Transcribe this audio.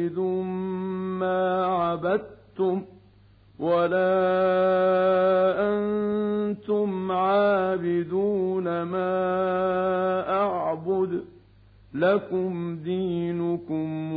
واحد ما عبدتم ولا أنتم عابدون ما أعبد لكم دينكم